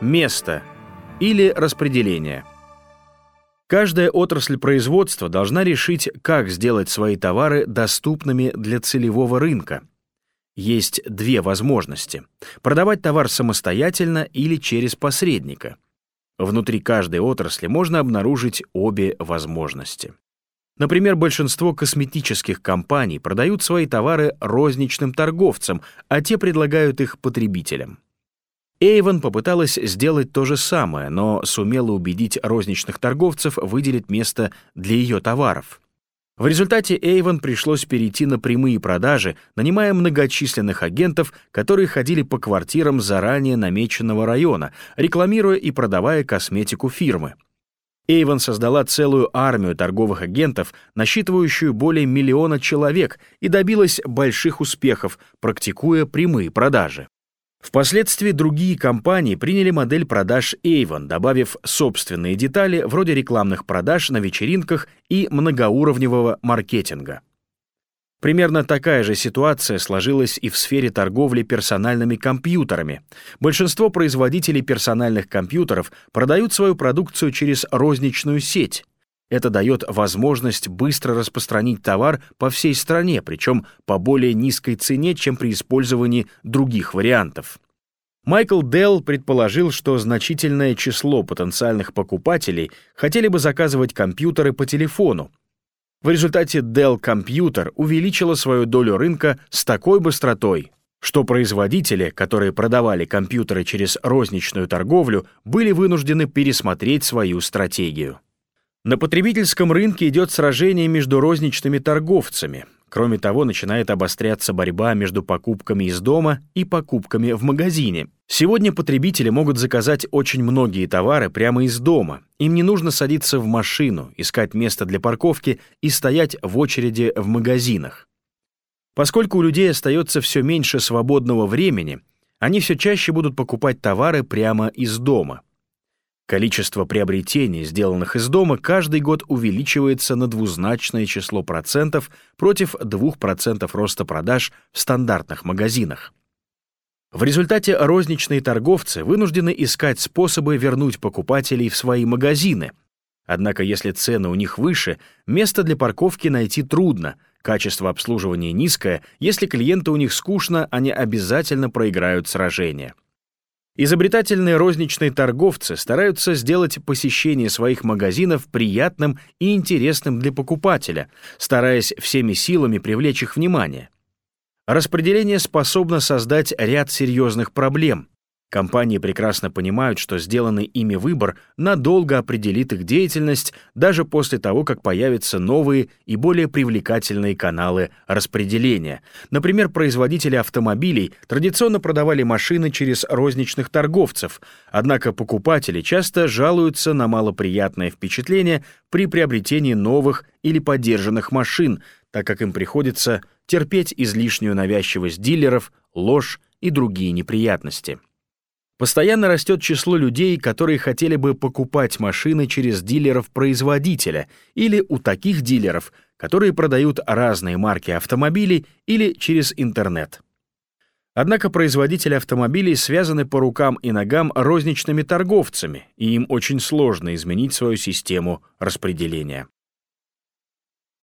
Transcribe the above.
место или распределение. Каждая отрасль производства должна решить, как сделать свои товары доступными для целевого рынка. Есть две возможности — продавать товар самостоятельно или через посредника. Внутри каждой отрасли можно обнаружить обе возможности. Например, большинство косметических компаний продают свои товары розничным торговцам, а те предлагают их потребителям. Эйвон попыталась сделать то же самое, но сумела убедить розничных торговцев выделить место для ее товаров. В результате Эйвон пришлось перейти на прямые продажи, нанимая многочисленных агентов, которые ходили по квартирам заранее намеченного района, рекламируя и продавая косметику фирмы. Эйвон создала целую армию торговых агентов, насчитывающую более миллиона человек, и добилась больших успехов, практикуя прямые продажи. Впоследствии другие компании приняли модель продаж Avon, добавив собственные детали вроде рекламных продаж на вечеринках и многоуровневого маркетинга. Примерно такая же ситуация сложилась и в сфере торговли персональными компьютерами. Большинство производителей персональных компьютеров продают свою продукцию через розничную сеть. Это дает возможность быстро распространить товар по всей стране, причем по более низкой цене, чем при использовании других вариантов. Майкл Делл предположил, что значительное число потенциальных покупателей хотели бы заказывать компьютеры по телефону. В результате Dell Computer увеличила свою долю рынка с такой быстротой, что производители, которые продавали компьютеры через розничную торговлю, были вынуждены пересмотреть свою стратегию. На потребительском рынке идет сражение между розничными торговцами. Кроме того, начинает обостряться борьба между покупками из дома и покупками в магазине. Сегодня потребители могут заказать очень многие товары прямо из дома. Им не нужно садиться в машину, искать место для парковки и стоять в очереди в магазинах. Поскольку у людей остается все меньше свободного времени, они все чаще будут покупать товары прямо из дома. Количество приобретений, сделанных из дома, каждый год увеличивается на двузначное число процентов против 2% роста продаж в стандартных магазинах. В результате розничные торговцы вынуждены искать способы вернуть покупателей в свои магазины. Однако если цены у них выше, место для парковки найти трудно, качество обслуживания низкое, если клиенты у них скучно, они обязательно проиграют сражение. Изобретательные розничные торговцы стараются сделать посещение своих магазинов приятным и интересным для покупателя, стараясь всеми силами привлечь их внимание. Распределение способно создать ряд серьезных проблем, Компании прекрасно понимают, что сделанный ими выбор надолго определит их деятельность даже после того, как появятся новые и более привлекательные каналы распределения. Например, производители автомобилей традиционно продавали машины через розничных торговцев, однако покупатели часто жалуются на малоприятное впечатление при приобретении новых или поддержанных машин, так как им приходится терпеть излишнюю навязчивость дилеров, ложь и другие неприятности. Постоянно растет число людей, которые хотели бы покупать машины через дилеров-производителя или у таких дилеров, которые продают разные марки автомобилей или через интернет. Однако производители автомобилей связаны по рукам и ногам розничными торговцами, и им очень сложно изменить свою систему распределения.